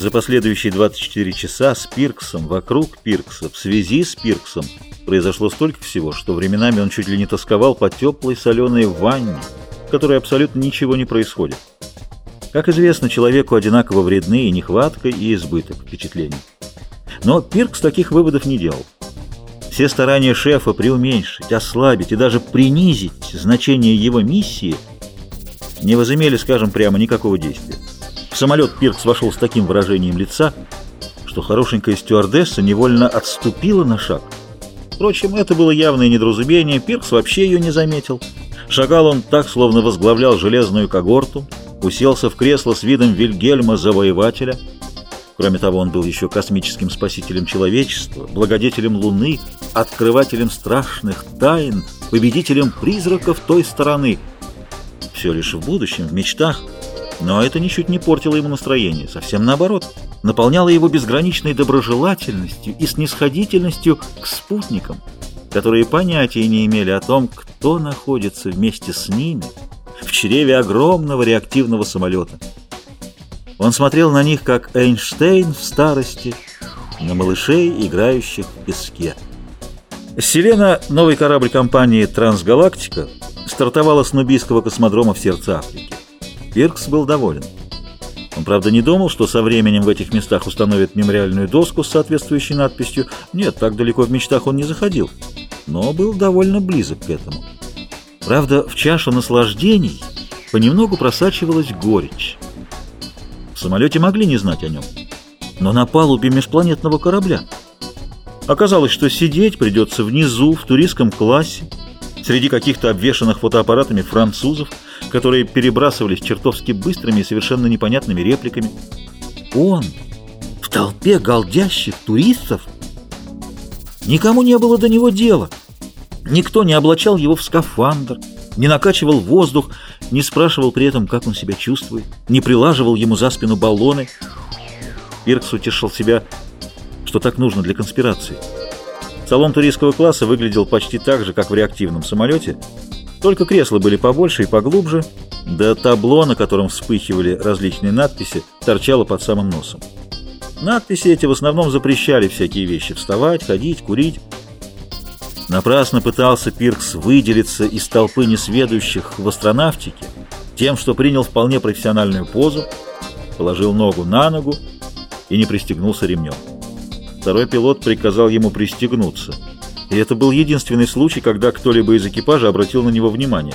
За последующие 24 часа с Пирксом, вокруг Пиркса, в связи с Пирксом произошло столько всего, что временами он чуть ли не тосковал по теплой соленой ванне, в которой абсолютно ничего не происходит. Как известно, человеку одинаково вредны и нехватка, и избыток впечатлений. Но Пиркс таких выводов не делал. Все старания шефа преуменьшить, ослабить и даже принизить значение его миссии не возымели, скажем прямо, никакого действия. В самолет Пиркс вошел с таким выражением лица, что хорошенькая стюардесса невольно отступила на шаг. Впрочем, это было явное недоразумение, Пиркс вообще ее не заметил. Шагал он так, словно возглавлял железную когорту, уселся в кресло с видом Вильгельма Завоевателя — Кроме того, он был еще космическим спасителем человечества, благодетелем Луны, открывателем страшных тайн, победителем призраков той стороны. Все лишь в будущем, в мечтах. Но это ничуть не портило ему настроение, совсем наоборот. Наполняло его безграничной доброжелательностью и снисходительностью к спутникам, которые понятия не имели о том, кто находится вместе с ними в чреве огромного реактивного самолета. Он смотрел на них, как Эйнштейн в старости, на малышей, играющих в песке. Селена, новый корабль компании «Трансгалактика», стартовала с Нубийского космодрома в сердце Африки. Пиркс был доволен. Он, правда, не думал, что со временем в этих местах установят мемориальную доску с соответствующей надписью. Нет, так далеко в мечтах он не заходил, но был довольно близок к этому. Правда, в чашу наслаждений понемногу просачивалась горечь. В самолете могли не знать о нем, но на палубе межпланетного корабля. Оказалось, что сидеть придется внизу, в туристском классе, среди каких-то обвешанных фотоаппаратами французов, которые перебрасывались чертовски быстрыми и совершенно непонятными репликами. Он в толпе голдящих туристов? Никому не было до него дела. Никто не облачал его в скафандр, не накачивал воздух, не спрашивал при этом, как он себя чувствует, не прилаживал ему за спину баллоны. Пиркс утешил себя, что так нужно для конспирации. Салон туристского класса выглядел почти так же, как в реактивном самолете, только кресла были побольше и поглубже, да табло, на котором вспыхивали различные надписи, торчало под самым носом. Надписи эти в основном запрещали всякие вещи – вставать, ходить, курить. Напрасно пытался Пиркс выделиться из толпы несведущих в астронавтике тем, что принял вполне профессиональную позу, положил ногу на ногу и не пристегнулся ремнем. Второй пилот приказал ему пристегнуться, и это был единственный случай, когда кто-либо из экипажа обратил на него внимание.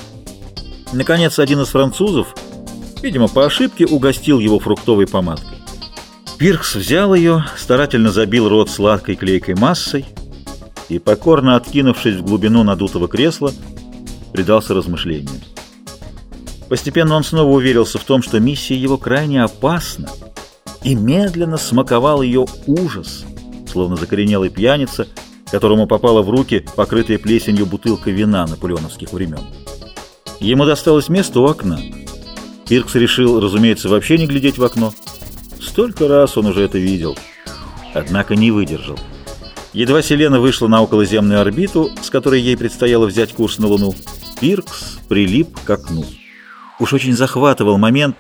Наконец, один из французов, видимо, по ошибке, угостил его фруктовой помадкой. Пиркс взял ее, старательно забил рот сладкой клейкой массой, и, покорно откинувшись в глубину надутого кресла, предался размышлениям. Постепенно он снова уверился в том, что миссия его крайне опасна, и медленно смаковал ее ужас, словно закоренелый пьяница, которому попала в руки покрытая плесенью бутылка вина наполеоновских времен. Ему досталось место у окна. Пиркс решил, разумеется, вообще не глядеть в окно. Столько раз он уже это видел, однако не выдержал. Едва Селена вышла на околоземную орбиту, с которой ей предстояло взять курс на Луну, Пиркс прилип к окну. Уж очень захватывал момент,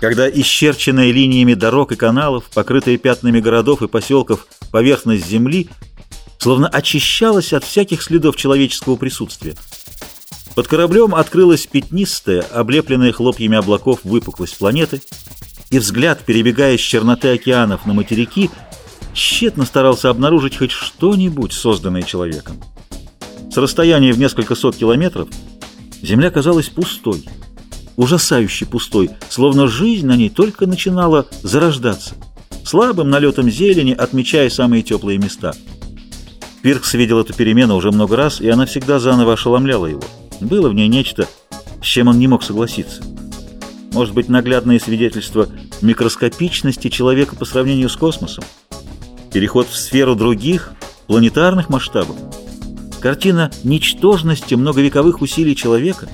когда исчерченная линиями дорог и каналов, покрытая пятнами городов и поселков поверхность Земли, словно очищалась от всяких следов человеческого присутствия. Под кораблем открылась пятнистая, облепленная хлопьями облаков выпуклость планеты, и взгляд, перебегая с черноты океанов на материки, тщетно старался обнаружить хоть что-нибудь, созданное человеком. С расстояния в несколько сот километров земля казалась пустой, ужасающе пустой, словно жизнь на ней только начинала зарождаться, слабым налетом зелени отмечая самые теплые места. Пиркс видел эту перемену уже много раз, и она всегда заново ошеломляла его. Было в ней нечто, с чем он не мог согласиться. Может быть, наглядное свидетельство микроскопичности человека по сравнению с космосом? переход в сферу других, планетарных масштабов, картина ничтожности многовековых усилий человека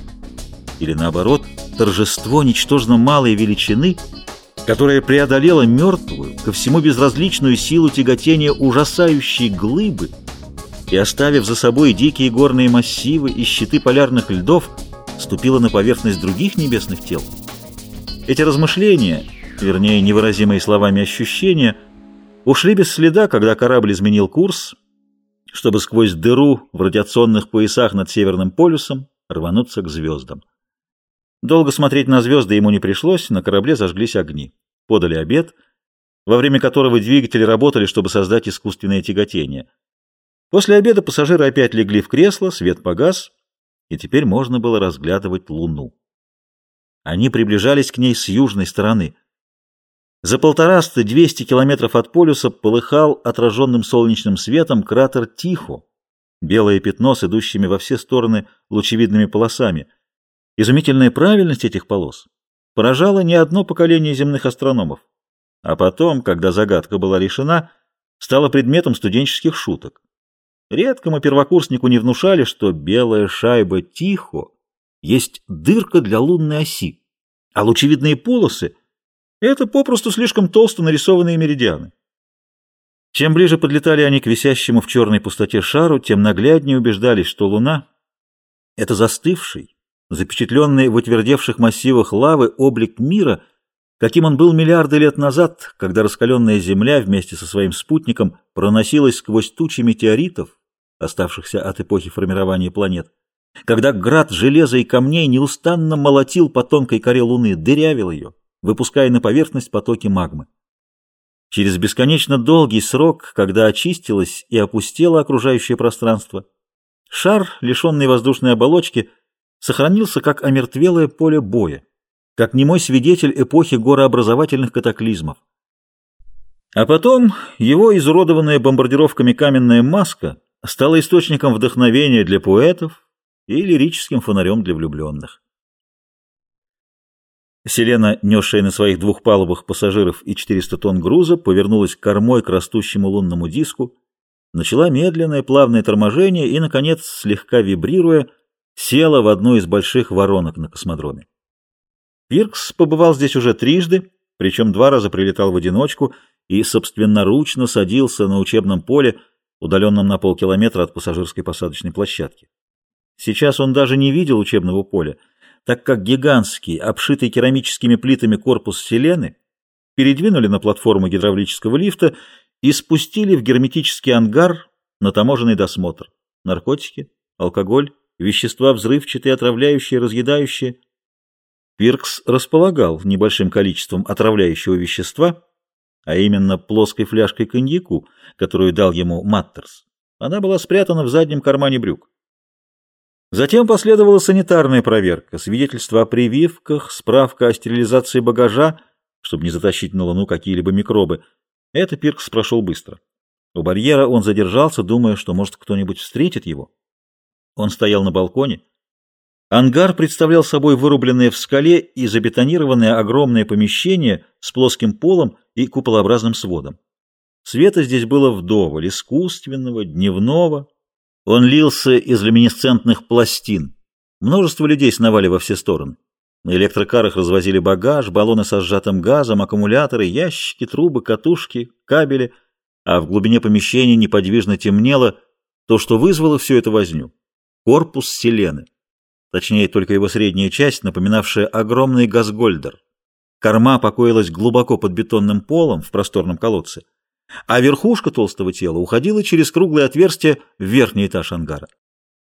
или, наоборот, торжество ничтожно малой величины, которая преодолела мертвую, ко всему безразличную силу тяготения ужасающей глыбы и, оставив за собой дикие горные массивы и щиты полярных льдов, ступила на поверхность других небесных тел. Эти размышления – вернее, невыразимые словами ощущения, ушли без следа, когда корабль изменил курс, чтобы сквозь дыру в радиационных поясах над Северным полюсом рвануться к звездам. Долго смотреть на звезды ему не пришлось, на корабле зажглись огни. Подали обед, во время которого двигатели работали, чтобы создать искусственное тяготение. После обеда пассажиры опять легли в кресло, свет погас, и теперь можно было разглядывать Луну. Они приближались к ней с южной стороны. За полтораста-двести километров от полюса полыхал отраженным солнечным светом кратер Тихо, белое пятно с идущими во все стороны лучевидными полосами. Изумительная правильность этих полос поражала не одно поколение земных астрономов. А потом, когда загадка была решена, стала предметом студенческих шуток. Редкому первокурснику не внушали, что белая шайба Тихо есть дырка для лунной оси, а лучевидные полосы — это попросту слишком толсто нарисованные меридианы. Чем ближе подлетали они к висящему в черной пустоте шару, тем нагляднее убеждались, что Луна — это застывший, запечатленный в утвердевших массивах лавы облик мира, каким он был миллиарды лет назад, когда раскаленная Земля вместе со своим спутником проносилась сквозь тучи метеоритов, оставшихся от эпохи формирования планет, когда град железа и камней неустанно молотил по тонкой коре Луны, дырявил ее, выпуская на поверхность потоки магмы. Через бесконечно долгий срок, когда очистилось и опустело окружающее пространство, шар, лишенный воздушной оболочки, сохранился как омертвелое поле боя, как немой свидетель эпохи горообразовательных катаклизмов. А потом его изуродованная бомбардировками каменная маска стала источником вдохновения для поэтов, и лирическим фонарем для влюбленных. Селена, несшая на своих двух палубах пассажиров и 400 тонн груза, повернулась кормой к растущему лунному диску, начала медленное плавное торможение и, наконец, слегка вибрируя, села в одну из больших воронок на космодроме. Пиркс побывал здесь уже трижды, причем два раза прилетал в одиночку и собственноручно садился на учебном поле, удаленном на полкилометра от пассажирской посадочной площадки. Сейчас он даже не видел учебного поля, так как гигантский, обшитый керамическими плитами корпус Селены передвинули на платформу гидравлического лифта и спустили в герметический ангар на таможенный досмотр. Наркотики, алкоголь, вещества взрывчатые, отравляющие, разъедающие. Пиркс располагал небольшим количеством отравляющего вещества, а именно плоской фляжкой коньяку, которую дал ему Маттерс. Она была спрятана в заднем кармане брюк. Затем последовала санитарная проверка, свидетельство о прививках, справка о стерилизации багажа, чтобы не затащить на Луну какие-либо микробы. Это Пиркс прошел быстро. У барьера он задержался, думая, что, может, кто-нибудь встретит его. Он стоял на балконе. Ангар представлял собой вырубленное в скале и забетонированное огромное помещение с плоским полом и куполообразным сводом. Света здесь было вдоволь, искусственного, дневного, он лился из люминесцентных пластин. Множество людей сновали во все стороны. На электрокарах развозили багаж, баллоны со сжатым газом, аккумуляторы, ящики, трубы, катушки, кабели, а в глубине помещения неподвижно темнело то, что вызвало всю эту возню — корпус Селены. Точнее, только его средняя часть, напоминавшая огромный газгольдер. Корма покоилась глубоко под бетонным полом в просторном колодце — а верхушка толстого тела уходила через круглое отверстие в верхний этаж ангара.